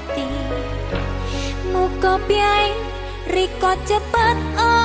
ati muga piye rika cepet oh.